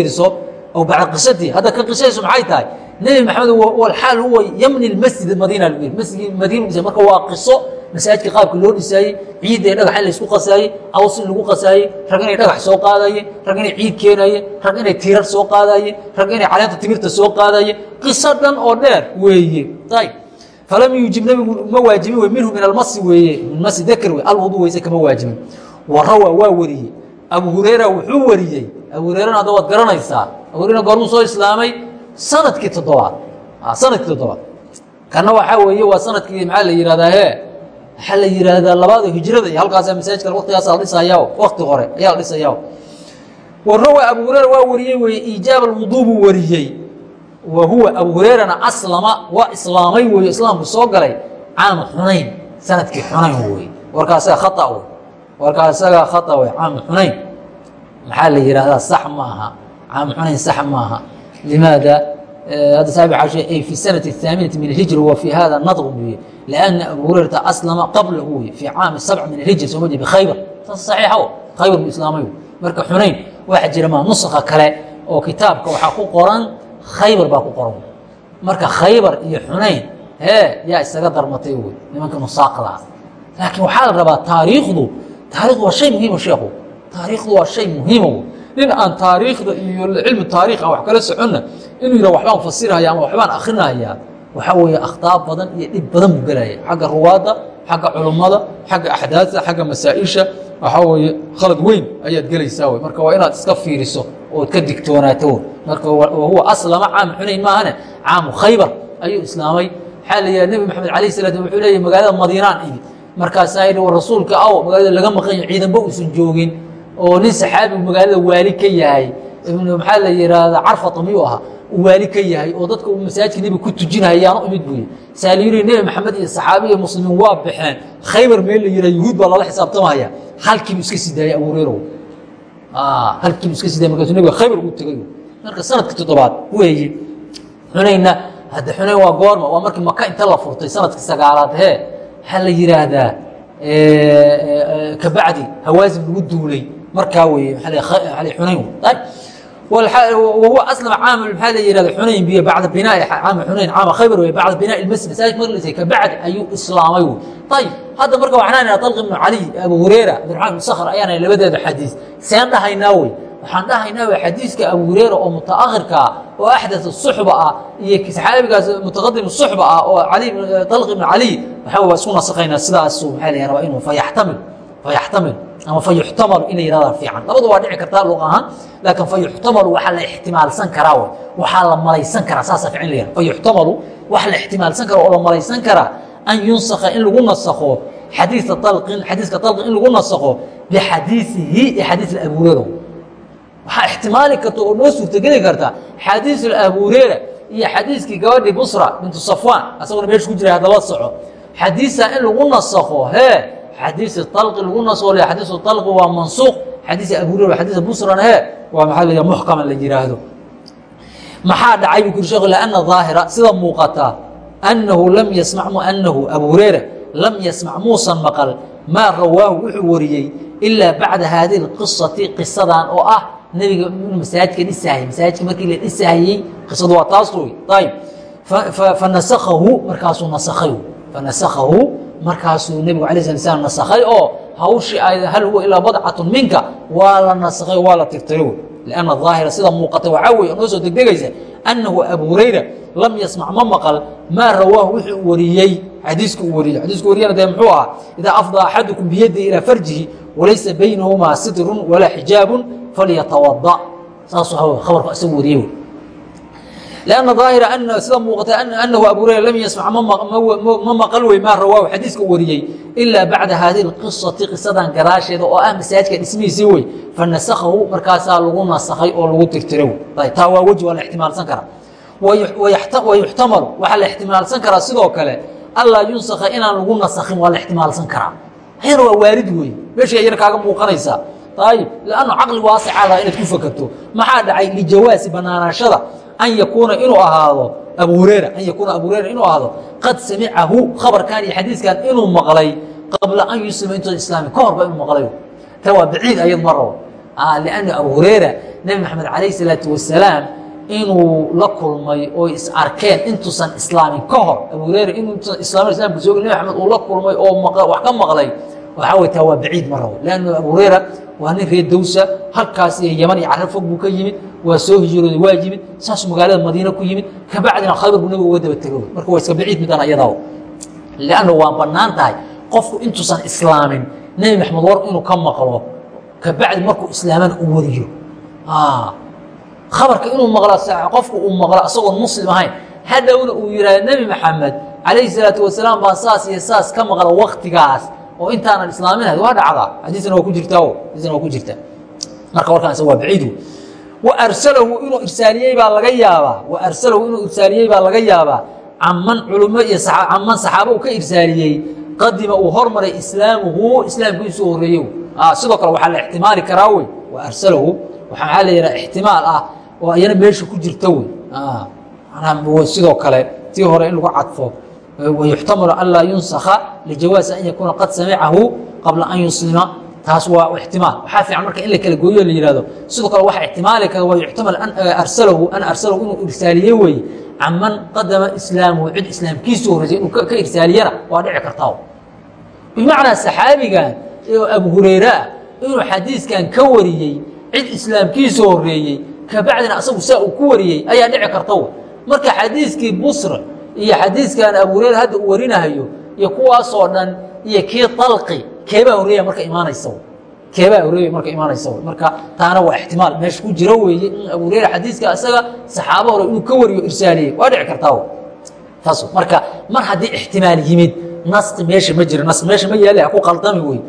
oo bacda qisadii hadda ka qisaysu maxay tahay nebi maxamed walxaal huwa yamni masjid madiina lagu yiri masjid madiina marka waa qiso masaajidka qaabka loo dhisaayey ciidda ee dhagax in laysku qasaayey aws in lagu qasaayey rag inay dhagax soo qaadaye rag inay ciid keenaye rag inay tiirar soo qaadaye rag inay caleenta timirta soo qaadaye qiso dhan oo dheer weeye. Ayb falam yuujib nebigu ma waajibin wey minhu min almasi weeye. Min masi dakr wey alwudu weyse kama waajibin. Wa rawaa waa wariyey. Abu hureyra wuxuu wariyey. Abu hureyrana hadda waad garanaysaa. Abu hureyra goormuu soo islaamay sannadkii toddobaad. Sanadkii toddobaad. Kana waxaa weeye waa sannadkii maxaa la yihahdaa he waxaa la yidhaahdaa labaada hijrada iyo halkaasa masaajidka waktigaas la dhisaya wakti hore ayaa la dhisaya warawa abu hureyra waa wariyey weye iijaab alwuduu buu wariyey. Wa huwa abu hureyrana aslama waa islaamay weeye islaamku soo galay caam xunayn sannadkii xunayn wey warkaa isaga wey warkaa khata wey caam xunayn. Maxaa la yihahdaa sax maaha? Caam xunayn sax maaha limaada hadda saaxib xaashiya ay fi sanati الثaaminati min الhijr wa fi hada nadr buye لأna abu hurayrata aslama qablahu wey fi caami sabc min الhijr soo ma je bikhaybar taas saxiixa o khaybar buu islaamay marka xunayn waxaa jira ma nusakha kale oo kitaabka waxaa ku qoran khaybar baa ku qoran marka khaybar iyo xunayn hee yaa isaga darmatay wey nimanka nusaaqda laakiin waxaa la rabaa taariikhdu taarikhdu waa shay muhiima sheekhu taariikhdu waa shay muhiima wey nin aan taariikhda iyo cilmi taarikh aan wax kala soconna inuu yidhah waxbaan fasirhaya ama waxbaan akrinaya waxaa weeye akhtaa badan iyo dhib badan buu gelaya xagga ruwaadda xagga culummada xagga axdaadta xagga masaa-isha waxaa weeye khalad weyn ayaad gelaysaa wey. Marka waa inaad iska fiiriso ood ka digtoonaato marka wahuwa aslama caam xunayn maahane caamu khaybar ayuu islaamay. Waxaa la yidhaha nebi maxamed alayh salat wuxuu leeyahy magaalada madiinaan. Imi markaasaa yidhi war rasuulka aw magaalada laga maqanya ciidanba uusan joogin oo nin saxaabigu magaalada waali ka yahay maxaa la yidhaahdaa carfata miyuu ahaa? Waali ka yahay oo dadka masaajidka nebiga ku tujinahayaanu imid buuyi. Saa la yidhi nebi maxamed iyo saxaabi iyo muslimiin waa baxeen khaybar meel la yidhaha yuhuud baa lala xisaabtamaya. Halkiibu iska sii daayay abuureerow halkiibu iska sii daayay markaasuu nebiga khaybar ugu tegay marka sanadka toddobaad weeye xunaynna hadda xunayn waa goorma waa markii maka inta la furtay sanadka sagaalaad hee waxaa la yidhaahdaa kabacdi hawaasim lagu duulay markaa weeye xunayn wahuwa aslama caam maxaa la yihahda xunayn biyo bacda binaa'i caama xunayn caama khaybar wey bacda binaa'i lmasjid masaajid marka dhisay kabacdi ayuu islaamay wey ayib hadda marka waxaan nahnaa talq ibnu cali abu hureyra abdiraxmaan ibnu sakhr ayaana labadeeda xadiis. Seen dhahaynaa wey waxaan dhahaynaa w xadiiska abu hureyra oo mutaakhirkaa oo axdat suxba ah iyo saxaabigaas mutaqadim suxba ah oo talq ibnu cali waxa waa isku nasakhaynaa sidaasu maxaa la rabaa inuu fayaxtamil fayaxtamil ama fayuxtamalu inay yidhahdaan fiican. Labadu waa dhici kartaa luq ahaan laakiin fayuxtamalu waxaa la ixtimaalsan karaa w waxaa la malaysan karaa saasa fiican la yihah fayuxtamalu wax la ixtimaalsan kara oo la malaysan karaa an yunsakha in lagu nasakho xadiisa alqin xadiiska talqin in lagu nasakho bixadiisihi ee xadiis abu hureyra waxaa ixtimaali karta oo noo suurtogeli karta xadiisu abu hureyra iyo xadiiskii gabadhii busra bintu safwaan asagona meesha ku jira hadala soco. Xadiisa in lagu nasakho hee xadiisi alqi lagu nasakho xadiisu alqi waa mansuuq xadiisi abu hureyra xadiisa busrana hee waa maxaa la muxkama la yiraahdo. Maxaa dhacay buu kuri shekhu lianna daahira sida muuqata annahu lam yasmac anahu abu hureyra lam yasmac muusan maqal maa rawaahu wuxuu wariyey ilaa bacda haadihi اlqisati qisadan oo ah nebiga inuu masaajidka dhisaayay masaajidka markii la dhisahayey qisadu waa taas ayb fanasakahu markaasuu nasakhay. Fanasakahu markaasuu nebigu alay sala slam nasakhay oo hawshii ay hal huwa ilaa badcatun minka waa la nasakhay waa la tirtiray wey. Lianna daahira sida muuqata waxaa weye noo soo degdegaysa annahu abu hurayra lam yasmac ma maqal maa rawaahu wuxuu wariyey xadiiska uu wariyey. Xadiisku wariyana dee muxuu ahaa idaa afdaa axadukum biyadihi ilaa farjihi walaysa baynahumaa sitrun walaa xijaabun falyatawada saasuu khabarku isagu wariyey لأنa ظاahiر sida muuqata أنhu abu hurayra lam yasmc ma maqal wey maa rawaahu xadiiska wariyey ilaa bacda haadihi اqiصati qisadan gadaasheeda oo ah masaajidka dhismihiisii wey fanasakahu markaasaa lagu nasakhay oo lagu tirtira wey taa waa weji waa la ixtimaalsan karaa wayuxtamalu waxaa la ixtimaalsan karaa sidoo kale alaa yunsaka inaan lagu nasakhin waa la ixtimaalsan karaa ayana waa waarid wey meesha ayana kaaga muuqanaysaa ayib lannu caqli waasicada inaad ku fakerto maxaa dhacay lijawaasi banaanaashada an yakuuna inuu ahaado abu hurera an yakuuna abu hurera inuu ahaado qad samicahu khabarkan iyo xadiiskan inuu maqlay qabla an yuslima intood islaami ka horba inuu maqlay tan waa baciid ayad ma rabo lianna abu hureyra nebi maxamed calayh salaatu wasalaam inuu la kulmay oo is arkeen intuusan islaamin ka hor abu hureyra inuusan islaamin islamka soo nebi maxamed uu la kulmay oo wax ka maqlay waxaa way taa waa baciid ma rabo lanna abu hureyra waa nin reer dawsa halkaas iyo yaman iyo carre fog buu ka yimid waa soo hijrooday waa yimid saasuu magaalada madiina ku yimid. Kabacdina khaybar buu nabiga uga daba tego marka waa iska baciid midaan ayadaa lanna waa bannaan tahay. Qofku intuusan islaamin nebi maxamed war inuu ka maqlo kabacdi markuu islaamana u wariyo khabarka inuu maqlo qofku uu maqlo isagoon muslim ahayn hadhowna uu yihahdo nebi maxamed calayhi salaatu wasalaam baa saas iyo saas ka maqla waktigaas oo intaanan islaaminahayd waa dhacdaa. Xadiisna waa ku jirtaa xadiisna waa ku jirta marka warkaan isaga waa baciid wa arsalahu inuu irsaaliyey baa laga yaabaa. Wa arsalahu inuu irsaaliyey baa laga yaabaa. Caman culummo iyo caman saxaabo uu ka irsaaliyey qadima uu hormaray islaamuhu islaamkiisu horreeyo sidoo kale waxaa la ixtimaali karaa wey. Wa arsalahu waxaa la yidhaha ixtimaal ah oo ayana meesha ku jirta wey. Sidoo kale tii hore in lagu cadfo wayuxtamalu an laa yunsakha lijawaasi an yakuuna qad samicahu qabla an yuslima taas waa ixtimaal waxaa fiican marka in la kala gooyo la yihahdo sidoo kale waxa ixtimaali kara waa yuxtamal arsalahu an arsalahu inuu irsaaliye weeye caman qadama islaamuhu cid islaamkiisu horreysay inuu ka irsaaliyana waa dhici kartaa bimacnaa saxaabigan oo abu hureyre ah inuu xadiiskan ka wariyey cid islaamkiisa horeeyey kabacdina asagu saa uu ku wariyey ayaa dhici karta marka xadiiskii busr iyo xadiiskan abuureer hadda uu warinahayo iyo kuwaasoo dhan iyo kii alqi keebaa horreeya marka imaanaysa keebaa horreeya marka imaanaysa marka taana waa ixtimaal meesha ku jiro weeye in abuureer xadiiska isaga saxaabo hore inuu ka wariyo irsaaliyey waa dhici kartaa taas marka mar haddii ixtimaal yimid naski meesha ma jiro nask meesha ma yaale ha ku qaldami wey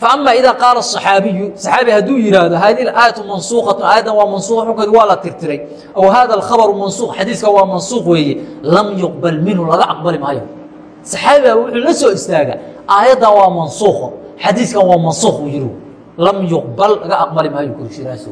ama ida qaala aaabiyu aaabi haduu yihahdo hadi aayau mansuuqatu aayaddan waa mansuq ukeedu waa la tirtiray. Aw hada ahabaru mansuuq xadiiska waa mansuuq weeye. Lam yuqbal minhu laga aqbali maayo. Saxaabiga wuxuu la soo istaaga aayaddan waa mansuuqo xadiiskan waa mansuuq yiru lam yuqbal laga aqbali maayo korshiraas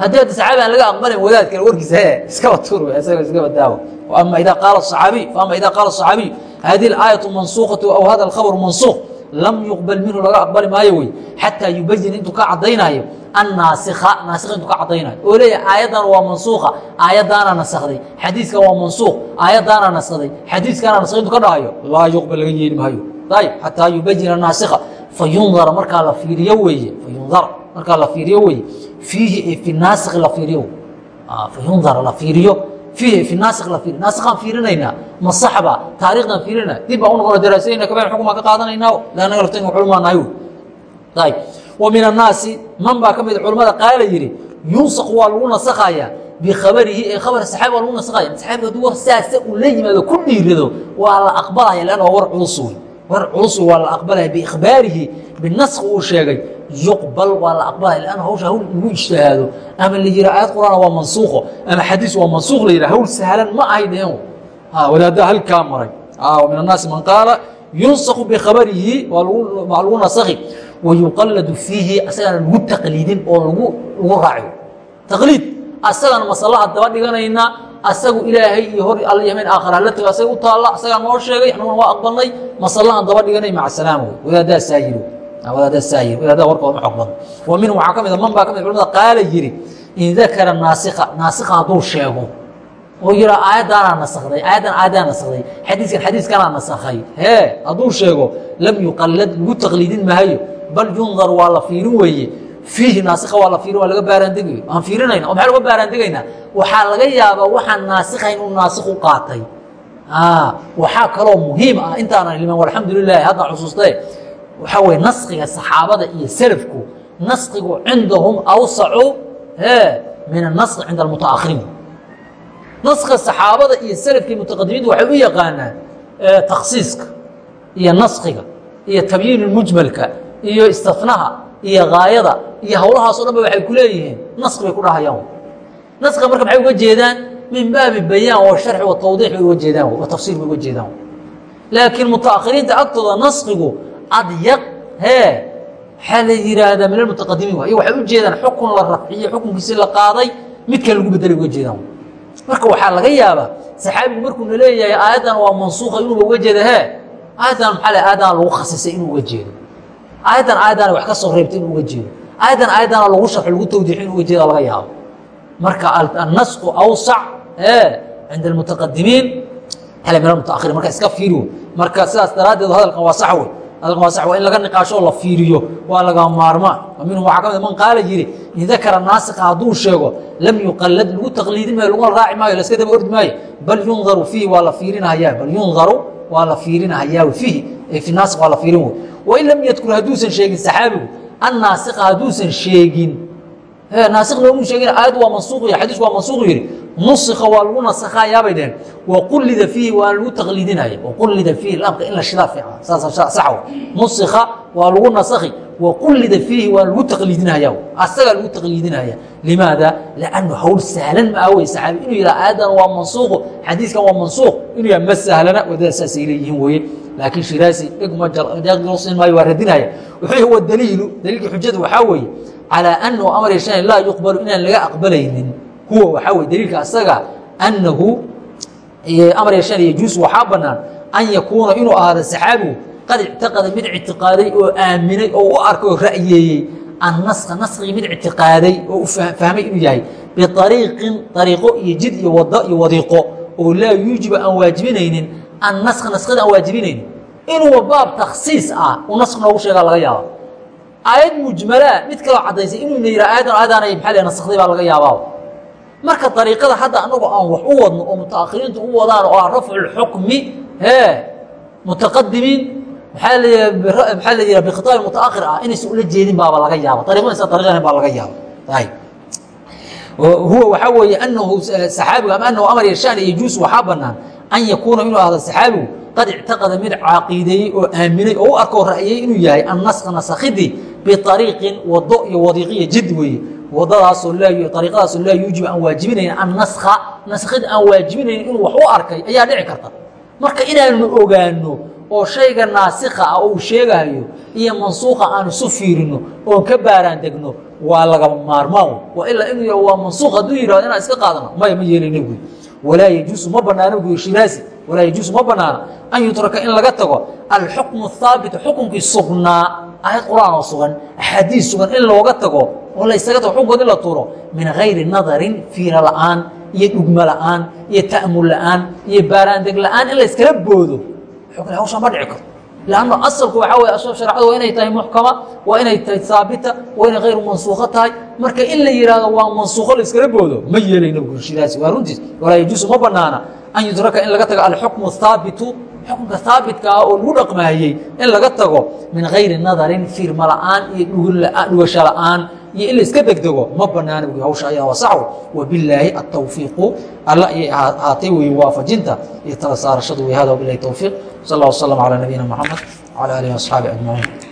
haddii hadda saxaabi aan laga aqbalin wadaad kale warkiisa he iskaba tuur isaga iskaba daawo. Ama ida qaala aaabiy ama ida qaala aaabiyu hadi aayau mansuuqatu aw hada ahabaru mansuuq lam yuqbal minhu laga aqbali maayo wey. Xataa yubayin intuu ka caddaynaayo annaasikha naasikha intuu ka caddaynayo. Oo leeyahay aayaddan waa mansuuqa aayaddaana nasakday xadiiskan waa mansuuq aayaddaana nasakday xadiiskaana nasakday intuu ka dhahayo laa yuqbal laga yeeli maayo. Ayib xataa yubayina naasikha fayundara markaa la fiiriyo weeye. Fayundara markaa la fiiriyo weeye. Fiihi fi naasikhi la fiiriyo. Fayundara la fiiriyo fiihi fi naasik la fiiri naasikaan fiirinaynaa ma saxba taarikhdan fiirinaa dib baa u noqona daraasayna kabeen xukumaa ka qaadanaynaa laannaga laftayna culmaanahay ayb wa min annaasi man baa ka mid culimmada qaala yidhi yunsaq waa lagu nasakhayaa bikhabarihi ee khabar saxaabi waa lagu nasakhaya saxaabiga hadduu war saasa uu la yimaado ku dhiirado waa la aqbalaya leanna waa war culus wey war culus waa la aqbalaya biikhbaarihi binask uu sheegay yuqbal waa la aqbalaya lanna hawsha hawl lagu ijtihaado ama la yiha aayad qur'aan waa mansuuqo ama xadiis waa mansuuq la yidhah hawl sahlan ma ahay dhehen wadaaddaa halkaa maray. Min annaasi man qaala yunsaqu bikhabarihi waa lagu nasakhi wayuqalladu fiihi asagana lagu taqliidin oo lagu raaciyo. Taqliid asagana masalaha daba dhiganayna asagu ilaahay iyo hor alla yamayn aakhara la tago asaga u taalla asagaa noo sheegay anuguna waa aqbalnay masalahan daba dhiganay maca salaam wey wadaaddaa saa yiri wadaaddaa saa yiri wadaaddaa warkooda ma xog badan wa minhu waxaa ka mid a man baa ka mid culamada qaala yiri in dakara naasikha naasikha hadduu sheego. Oo yihaa aayaddaanaa nasakday aayaddan aayaddaa nasakday xadiiskan xadiiskanaa nasakhay hee hadduu sheego lam yuqallad lagu taqliidin maayo bal yundar waa la fiirin weeye. Fiihi naasikha waa la fiirin waa laga baaraandegayo aan fiirinayna oo maxaa laga baaraandegaynaa? Waxaa laga yaabaa waxaan naasikhayn uu naasik u qaatay. Waxaa kaloo muhiim ah intaanan ilman alxamdulilahi hadda xusuustae waxaa weye naskiga saxaabada iyo selafku naskigu cindahum awsacu e min anaski cinda almutaahiriin naska saxaabada iyo selafkii mutaqadimiintu waxay u yaqaanaan taksiiska iyo naskiga iyo tabyiin mujmalka iyo istinaha iyo gaayada iyo hawlahaas o dhan waxay ku leeyihiin naski bay ku dhahayaan. Naskiga marka maxay uga jeedaan? Min baabi bayaan wa sharci wa tawdiix bay uga jeedaan wa tafsiir bay uga jeedaan. Laakiin mutaakhiriinta agtooda naskigu adyaq hee waxaa la yidhaahdaa min almutaqadimiin waay. Waxay u jeedaan xukun la rafciyo xukunkiisi la qaaday midkan lagu bedelay uga jeedaan. Marka waxaa laga yaabaa saxaabigu markuuna leeyahay aayaddan waa mansuuqa inuuba uga jeeda hee aayaddan maxaa le aayaddan lagu khasisay inuu uga jeedo. Aayaddan aayaddaana wax ka soo reebtay inuu uga jeedo. Aayaddan aayaddaana lagu sharxo lagu tawdiixo inuu uga jeeda laga yaabo. Marka annasku awsac ee cinda almutaqadimiin hele min almutaakhirin marka iska fiiri marka sidaas daraaddeed hadalkan waa sax wey waa in laga niqaasho oo la fiiriyo waa laga maarmaan minhu waxaa ka mid man qaala yidhi in dakara naasika hadduu sheego lam yuqallad lagu taqliidin maayo laguna raaci maayo laska daba ordi maayo bal yundaru fiihi waa la fiirinahayaa bal yundaru waa la fiirinahayaa fiihi. Fi naasik waa la fiirin wey wain lam yadkur hadduusan sheegin saxaabigu annaasika hadduusan sheegin naasik noomu sheegin aayaddu waa mansuuq iyo xadiisku waa mansuuq yidhi nusika waa lagu nasakhayaabay dheheen waqullida fiihi waa lagu taqliidinaya waqullida fiihi laamka in la shidaa fiican saas sax wa nusika waa lagu nasakhi waqullida fiihi waa lagu taqliidinaya asagaa lagu taqliidinaya limaada liannu hawl sahlan ma awey saxaabi inuu yidhaha aayaddan waa mansuuqu xadiiskan waa mansuuq inuu yaha ma sahlana waddada saasay leeyihiin weeye laakiin shiraasi dhigmasin maayo waa radinaya wuxuu yihi wa daliilu daliilkii xujada waxaa weeye calىa anahu amar yeeshan laa yuqbalu inaan laga aqbalaynin huwa waxaa wey daliilka asaga annahu amar yeeshan yajuus waxaa banaan an yakuuna inuu ahaado saxaabigu qad ictiqada mid ictiqaaday oo aaminay oo u arkay oo ra'yeeyey annaska naskigii mid ictiqaaday oo u fahmay inuu yahay biariiqin ariiqo iyo jid iyo wado iyo wadiiqo oo laa yuujibu aan waajibinaynin annaska naskada aan waajibinaynin inuuba baab takhsiis ah uu nask noogu sheegaa laga yaaba aayad mujmalaa mid kaloo caddaysay inuu na yidhaha aayadan aayadaanay maxaa nasakday baa laga yaabaa. Marka dariiqada hadda annagu aan wax u wadno oo mutaakhiriintu u wadaan oo ah rafcu lxukmi hee mutaqadimiin maxaa la maxaa la yidhaha bikhitaab mutaakhir ah inaysan ula jeedin baaba laga yaaba dariiqadaysa dariiqadan baa laga yaaba ayib. Huwa waxaa weeye anahu saxaabigu ama anahu amar yashaan yajuus waxaa banaan an yakuuna inuu ahdo saxaabigu qad ictaqada mid caaqiideeyey oo aaminay oo u arkoo ra'yey inuu yahay annaska nasakhidii biariiqin wado iyo wadiiqiya jid weeye. Wadadaasoo ariiqadaasoo laa yuujibu aan waajibinayn annaska naskid aan waajibinayn inuu wax u arkay ayaa dhici karta. Marka inaanu ogaano oo shayga naasikha ah uu sheegahayo iyo mansuuqa aanu isu fiirino oon ka baaraan degno waa lagama maarmaan. Waa ilaa inuu waa mansuuq hadduu yidhahdo inaan iska qaadano maya ma yeelayna buy walaa yajuusu ma banaano buy shiraasi walaa yajuusu ma banaano an yutraka in laga tago alxukmu haabitu xukunkii sugnaa aayad qur'aan oo sugan axaadiis sugan in looga tago oo laysaga tago xukunkood in la tuuro min gayri nadarin fiira la'aan iyo dhugmo la'aan iyo ta'mul la'aan iyo baaraandeg la'aan in layskala boodo xukun hawshaa ma dhici karto lanno asalku waxaa wey shareecadu waa inay tahay muxkama waa inay tahay haabita waa inay hayru mansuuko tahay marka in la yidhaahdo waa mansuuko layskala boodo ma yeelayno bulshadaasi waa runtiis walaa yajuusu ma banaana an yudraka in laga tago alxukmu haabitu xukunka haabitka ah oo lagu dhaqmaayey in laga tago min gayri nadarin fiirma la'aan iyo dhugasho la'aan iyo in la iska degdego ma banaana wy hawsha ayaa wasaxw wabilaahi atawfiiqu alla ayay ahaatay wey waafajinta iyo tala saarashadu wey hada wabilahi towfiiq sal اllah waslm calى nabiyina mxamed wعalى alihi وaصxaabi ajmaciin